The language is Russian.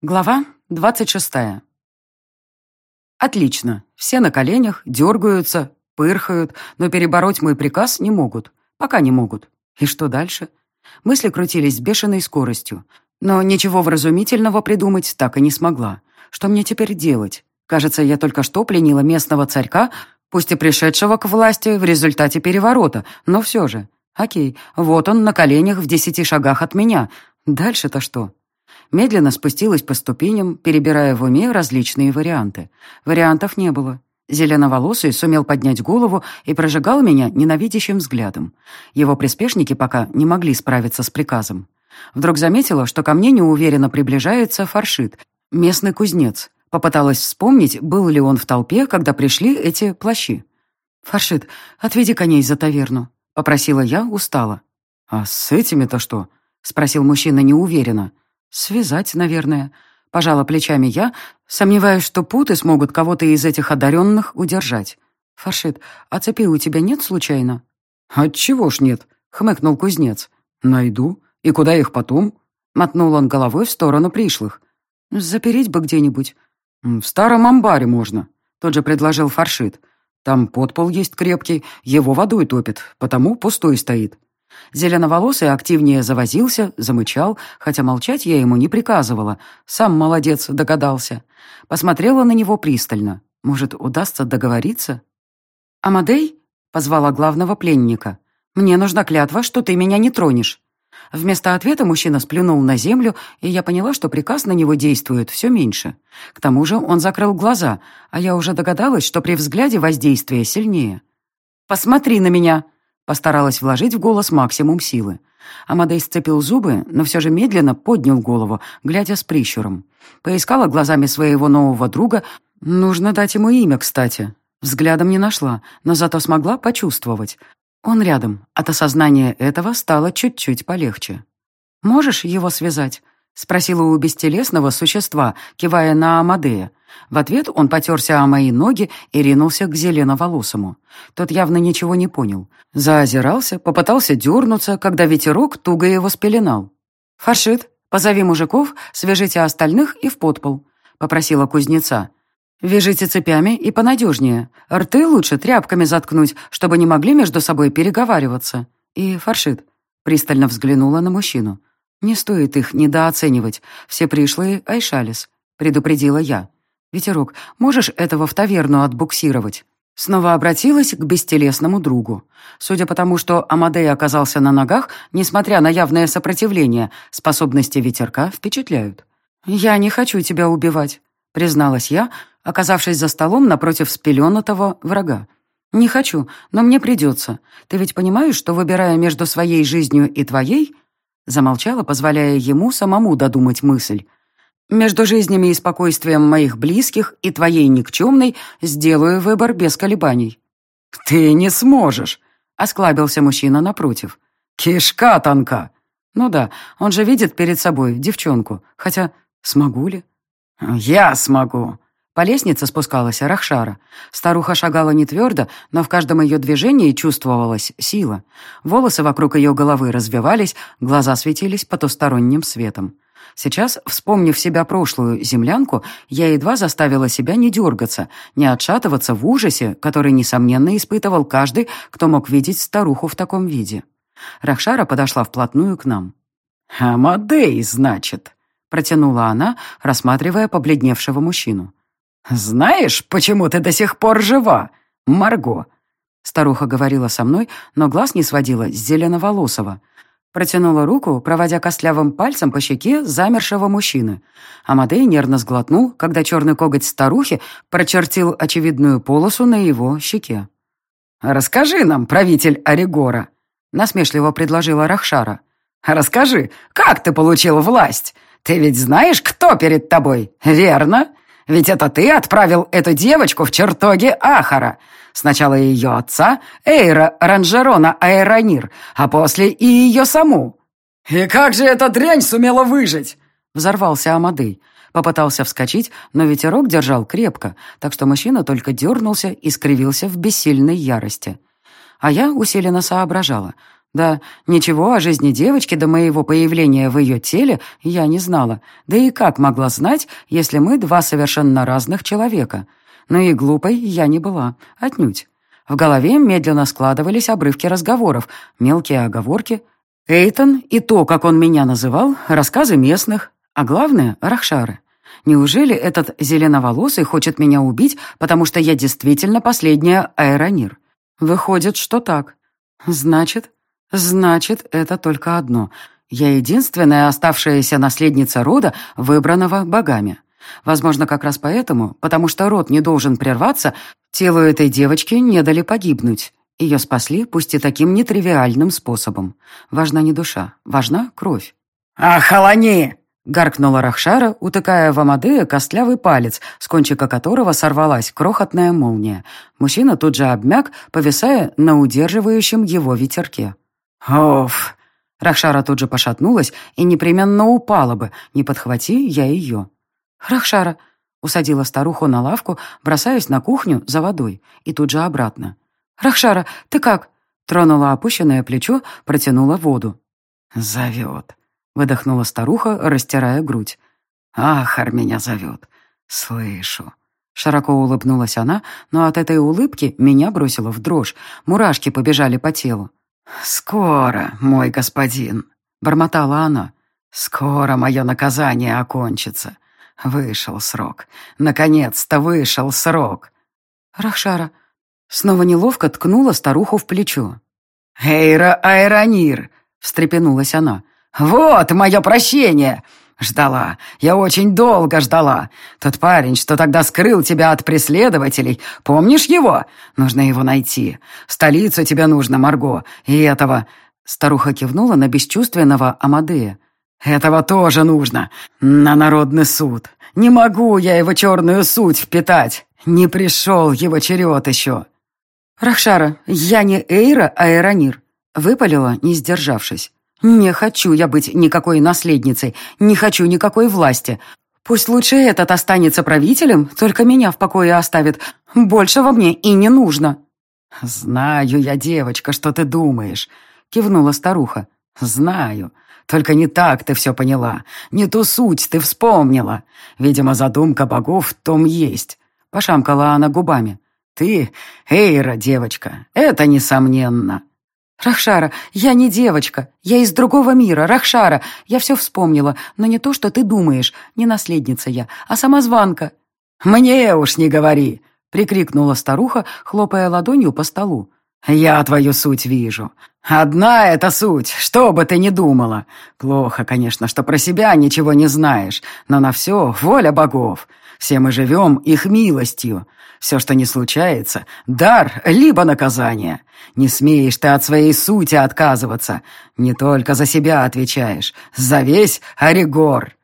Глава двадцать шестая. Отлично. Все на коленях, дергаются, пырхают, но перебороть мой приказ не могут. Пока не могут. И что дальше? Мысли крутились с бешеной скоростью. Но ничего вразумительного придумать так и не смогла. Что мне теперь делать? Кажется, я только что пленила местного царька, пусть и пришедшего к власти в результате переворота, но все же. Окей, вот он на коленях в десяти шагах от меня. Дальше-то что? Медленно спустилась по ступеням, перебирая в уме различные варианты. Вариантов не было. Зеленоволосый сумел поднять голову и прожигал меня ненавидящим взглядом. Его приспешники пока не могли справиться с приказом. Вдруг заметила, что ко мне неуверенно приближается фаршит, местный кузнец. Попыталась вспомнить, был ли он в толпе, когда пришли эти плащи. «Фаршит, отведи коней за таверну», — попросила я, устала. «А с этими-то что?» — спросил мужчина неуверенно. «Связать, наверное». Пожала плечами я, сомневаюсь, что путы смогут кого-то из этих одаренных удержать. «Фаршит, а цепи у тебя нет случайно?» «Отчего ж нет?» — хмыкнул кузнец. «Найду. И куда их потом?» Мотнул он головой в сторону пришлых. «Запереть бы где-нибудь». «В старом амбаре можно», — тот же предложил Фаршит. «Там подпол есть крепкий, его водой топит, потому пустой стоит». Зеленоволосый активнее завозился, замычал, хотя молчать я ему не приказывала. Сам молодец, догадался. Посмотрела на него пристально. Может, удастся договориться? «Амадей?» — позвала главного пленника. «Мне нужна клятва, что ты меня не тронешь». Вместо ответа мужчина сплюнул на землю, и я поняла, что приказ на него действует все меньше. К тому же он закрыл глаза, а я уже догадалась, что при взгляде воздействие сильнее. «Посмотри на меня!» Постаралась вложить в голос максимум силы. Амадей сцепил зубы, но все же медленно поднял голову, глядя с прищуром. Поискала глазами своего нового друга. Нужно дать ему имя, кстати. Взглядом не нашла, но зато смогла почувствовать. Он рядом. От осознания этого стало чуть-чуть полегче. «Можешь его связать?» — спросила у бестелесного существа, кивая на Амадея. В ответ он потерся о мои ноги и ринулся к зеленоволосому. Тот явно ничего не понял. Заозирался, попытался дернуться, когда ветерок туго его спеленал. «Фаршит, позови мужиков, свяжите остальных и в подпол», — попросила кузнеца. «Вяжите цепями и понадежнее. Рты лучше тряпками заткнуть, чтобы не могли между собой переговариваться. И фаршит». Пристально взглянула на мужчину. «Не стоит их недооценивать. Все пришлые — Айшалис», — предупредила я. «Ветерок, можешь этого в таверну отбуксировать?» Снова обратилась к бестелесному другу. Судя по тому, что Амадей оказался на ногах, несмотря на явное сопротивление, способности ветерка впечатляют. «Я не хочу тебя убивать», — призналась я, оказавшись за столом напротив спеленатого врага. «Не хочу, но мне придется. Ты ведь понимаешь, что, выбирая между своей жизнью и твоей...» Замолчала, позволяя ему самому додумать мысль. Между жизнями и спокойствием моих близких и твоей никчемной сделаю выбор без колебаний». «Ты не сможешь», — осклабился мужчина напротив. «Кишка тонка». «Ну да, он же видит перед собой девчонку. Хотя смогу ли?» «Я смогу». По лестнице спускалась Рахшара. Старуха шагала не твердо, но в каждом ее движении чувствовалась сила. Волосы вокруг ее головы развивались, глаза светились потусторонним светом. Сейчас, вспомнив себя прошлую землянку, я едва заставила себя не дергаться, не отшатываться в ужасе, который, несомненно, испытывал каждый, кто мог видеть старуху в таком виде. Рахшара подошла вплотную к нам. «Амадей, значит», — протянула она, рассматривая побледневшего мужчину. «Знаешь, почему ты до сих пор жива, Марго?» Старуха говорила со мной, но глаз не сводила с зеленоволосого. Протянула руку, проводя костлявым пальцем по щеке замершего мужчины. Амадей нервно сглотнул, когда черный коготь старухи прочертил очевидную полосу на его щеке. «Расскажи нам, правитель Оригора», — насмешливо предложила Рахшара. «Расскажи, как ты получил власть? Ты ведь знаешь, кто перед тобой, верно? Ведь это ты отправил эту девочку в чертоги Ахара. Сначала ее отца, Эйра Ранжерона Аэронир, а после и ее саму». «И как же эта дрянь сумела выжить?» Взорвался Амадей. Попытался вскочить, но ветерок держал крепко, так что мужчина только дернулся и скривился в бессильной ярости. А я усиленно соображала. Да, ничего о жизни девочки до моего появления в ее теле я не знала. Да и как могла знать, если мы два совершенно разных человека? Но и глупой я не была, отнюдь. В голове медленно складывались обрывки разговоров, мелкие оговорки. Эйтон и то, как он меня называл, рассказы местных, а главное — Рахшары. Неужели этот зеленоволосый хочет меня убить, потому что я действительно последняя аэронир? Выходит, что так. Значит, значит, это только одно. Я единственная оставшаяся наследница рода, выбранного богами. Возможно, как раз поэтому, потому что род не должен прерваться, телу этой девочки не дали погибнуть. Ее спасли, пусть и таким нетривиальным способом. Важна не душа, важна кровь. «Охолони!» — гаркнула Рахшара, утыкая в Амадея костлявый палец, с кончика которого сорвалась крохотная молния. Мужчина тут же обмяк, повисая на удерживающем его ветерке. «Оф!» Рахшара тут же пошатнулась и непременно упала бы, не подхвати я ее. «Рахшара!» — усадила старуху на лавку, бросаясь на кухню за водой и тут же обратно. «Рахшара, ты как?» Тронула опущенное плечо, протянула воду. «Зовет», — выдохнула старуха, растирая грудь. «Ахар меня зовет. Слышу». Широко улыбнулась она, но от этой улыбки меня бросило в дрожь, мурашки побежали по телу. «Скоро, мой господин», — бормотала она. «Скоро мое наказание окончится. Вышел срок. Наконец-то вышел срок. Рахшара снова неловко ткнула старуху в плечо. «Эйра Айронир!» — встрепенулась она. «Вот мое прощение!» «Ждала. Я очень долго ждала. Тот парень, что тогда скрыл тебя от преследователей, помнишь его? Нужно его найти. В столицу тебе нужно, Марго. И этого...» Старуха кивнула на бесчувственного Амадея. «Этого тоже нужно. На народный суд. Не могу я его черную суть впитать. Не пришел его черед еще». «Рахшара, я не Эйра, а Эронир», — выпалила, не сдержавшись. «Не хочу я быть никакой наследницей, не хочу никакой власти. Пусть лучше этот останется правителем, только меня в покое оставит. Больше во мне и не нужно». «Знаю я, девочка, что ты думаешь», — кивнула старуха. «Знаю. Только не так ты все поняла. Не ту суть ты вспомнила. Видимо, задумка богов в том есть. Пошамкала она губами. Ты, Эйра, девочка, это несомненно. «Рахшара, я не девочка. Я из другого мира. Рахшара, я все вспомнила, но не то, что ты думаешь. Не наследница я, а самозванка». «Мне уж не говори!» — прикрикнула старуха, хлопая ладонью по столу. «Я твою суть вижу. Одна эта суть, что бы ты ни думала. Плохо, конечно, что про себя ничего не знаешь, но на все воля богов. Все мы живем их милостью. Все, что не случается, дар либо наказание. Не смеешь ты от своей сути отказываться. Не только за себя отвечаешь, за весь Оригор».